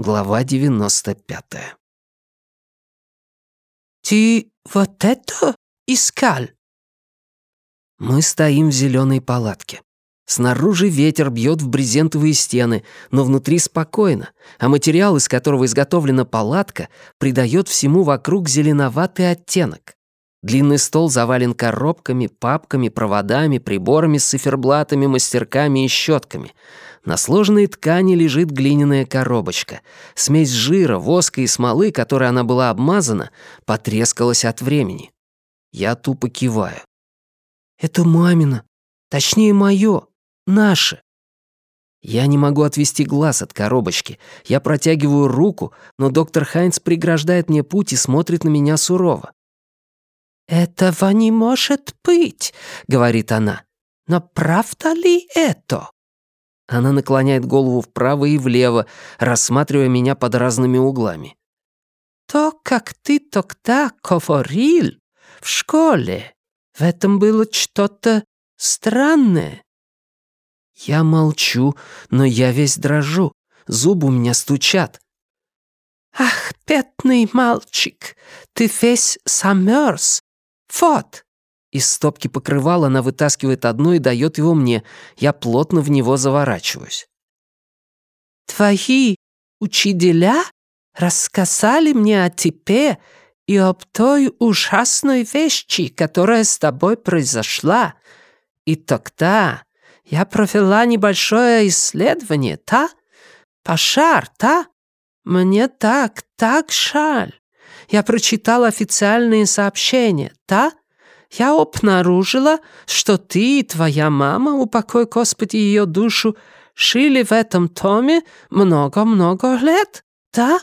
Глава 95. «Ты вот это искал?» Мы стоим в зеленой палатке. Снаружи ветер бьет в брезентовые стены, но внутри спокойно, а материал, из которого изготовлена палатка, придает всему вокруг зеленоватый оттенок. Длинный стол завален коробками, папками, проводами, приборами с циферблатами, мастерками и щетками — на сложной ткани лежит глиняная коробочка. Смесь жира, воска и смолы, которой она была обмазана, потрескалась от времени. Я тупо киваю. «Это мамина. Точнее, моё. Наше». Я не могу отвести глаз от коробочки. Я протягиваю руку, но доктор Хайнц преграждает мне путь и смотрит на меня сурово. «Этого не может быть», — говорит она. «Но правда ли это?» Она наклоняет голову вправо и влево, рассматривая меня под разными углами. «То, как ты тогда говорил в школе, в этом было что-то странное». Я молчу, но я весь дрожу. Зубы у меня стучат. «Ах, бедный мальчик, ты весь замерз. Вот, из стопки покрывала она вытаскивает одно и дает его мне. Я плотно в него заворачиваюсь. «Твои учителя рассказали мне о тебе и об той ужасной вещи, которая с тобой произошла. И тогда я провела небольшое исследование, та? Пожар, та? Мне так, так жаль. Я прочитала официальные сообщения, та? Я обнаружила, что ты и твоя мама, упокой Господи ее душу, шили в этом томе много-много лет, да?»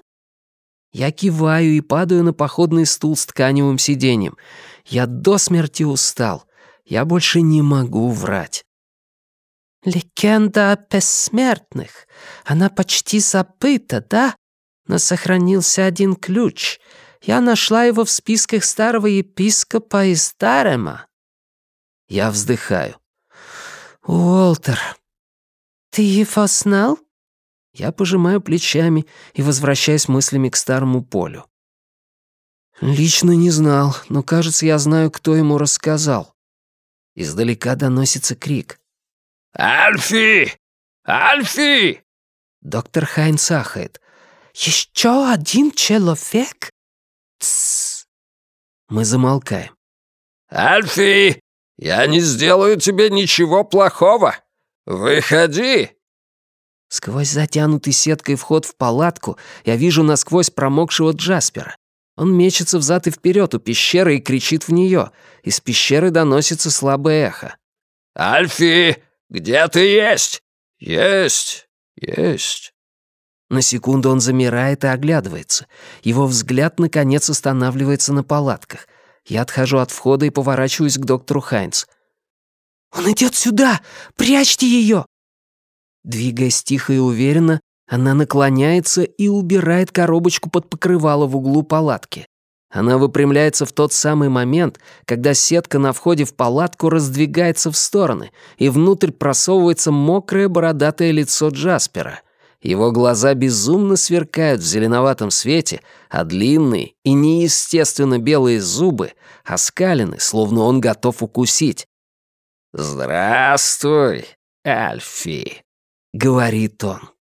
Я киваю и падаю на походный стул с тканевым сиденьем. Я до смерти устал. Я больше не могу врать. «Легенда о бессмертных. Она почти забыта, да? Но сохранился один ключ — я нашла его в списках старого епископа из Старема». Я вздыхаю. «Уолтер». «Ты его знал?» Я пожимаю плечами и возвращаюсь мыслями к старому полю. Лично не знал, но, кажется, я знаю, кто ему рассказал. Издалека доносится крик. «Альфи! Альфи!» Доктор Хайн сахает. «Еще один человек?» Тссс. Мы замолкаем. «Альфи, я не сделаю тебе ничего плохого. Выходи!» Сквозь затянутый сеткой вход в палатку я вижу насквозь промокшего Джаспера. Он мечется взад и вперед у пещеры и кричит в нее. Из пещеры доносится слабое эхо. «Альфи, где ты есть?» «Есть, есть». На секунду он замирает и оглядывается. Его взгляд, наконец, останавливается на палатках. Я отхожу от входа и поворачиваюсь к доктору Хайнц. «Он идет сюда! Прячьте ее!» Двигаясь тихо и уверенно, она наклоняется и убирает коробочку под покрывало в углу палатки. Она выпрямляется в тот самый момент, когда сетка на входе в палатку раздвигается в стороны, и внутрь просовывается мокрое бородатое лицо Джаспера. Его глаза безумно сверкают в зеленоватом свете, а длинные и неестественно белые зубы оскалены, словно он готов укусить. «Здравствуй, Альфи», — говорит он.